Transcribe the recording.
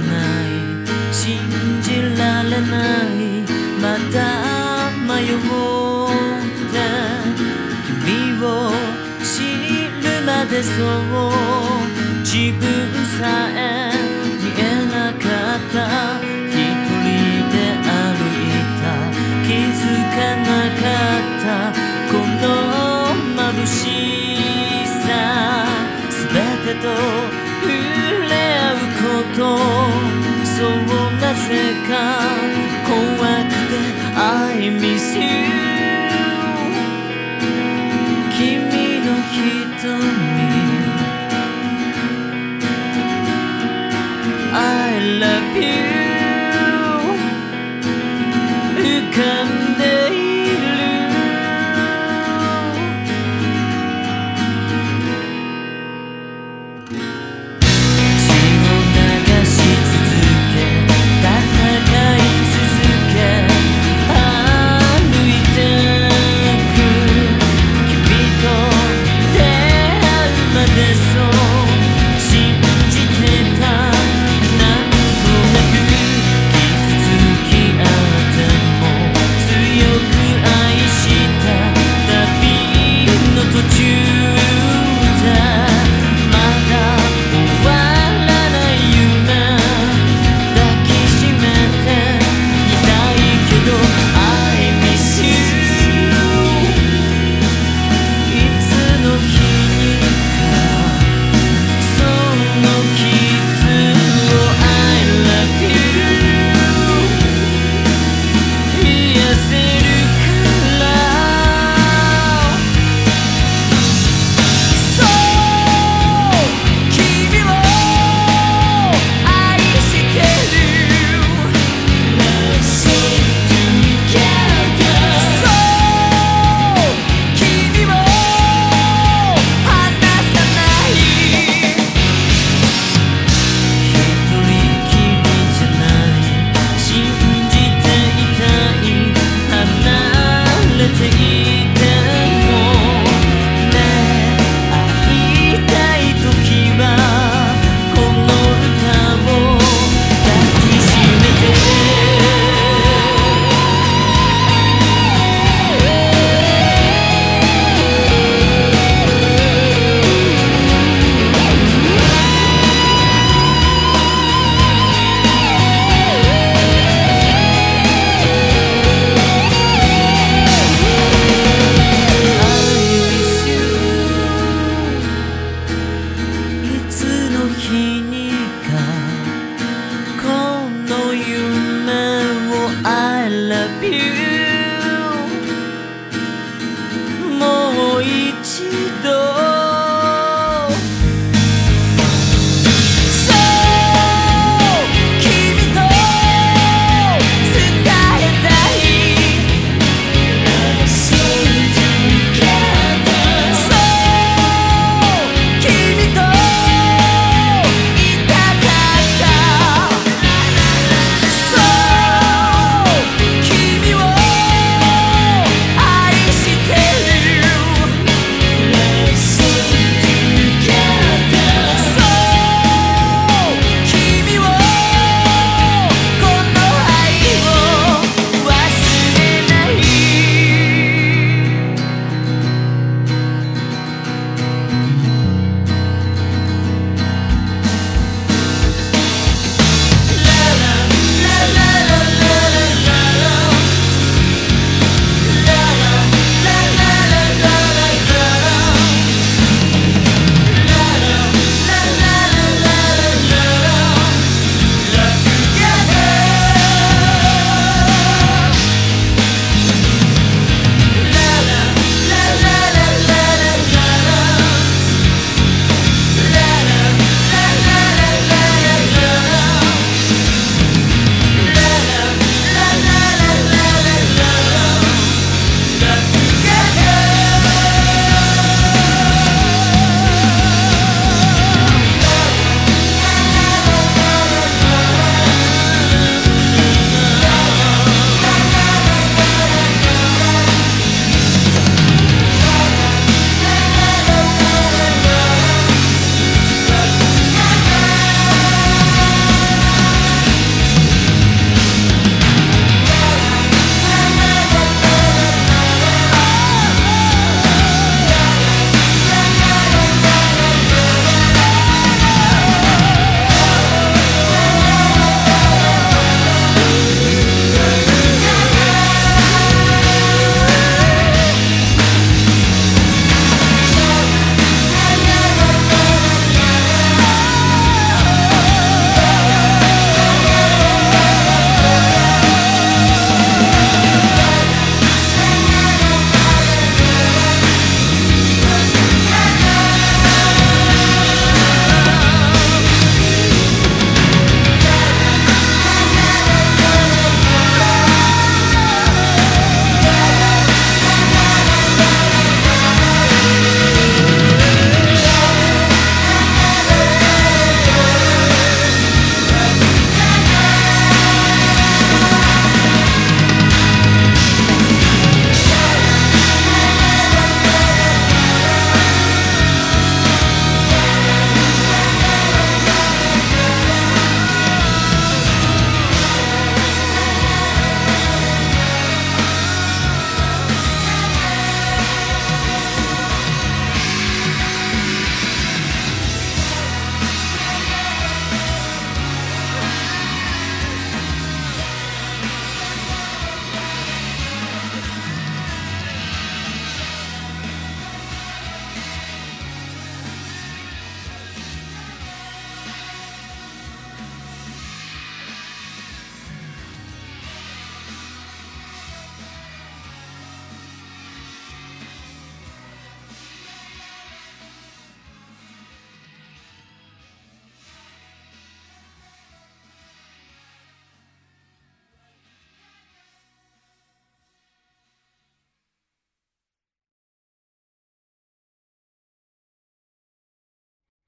ない。信じられない。また迷って君を知るまでそう。自分さえ見えなかった。一人で歩いた。気づかなかった。この眩しさ。全てと触れ合うとそうなぜか怖くて I miss you 君の瞳 I love you 记得。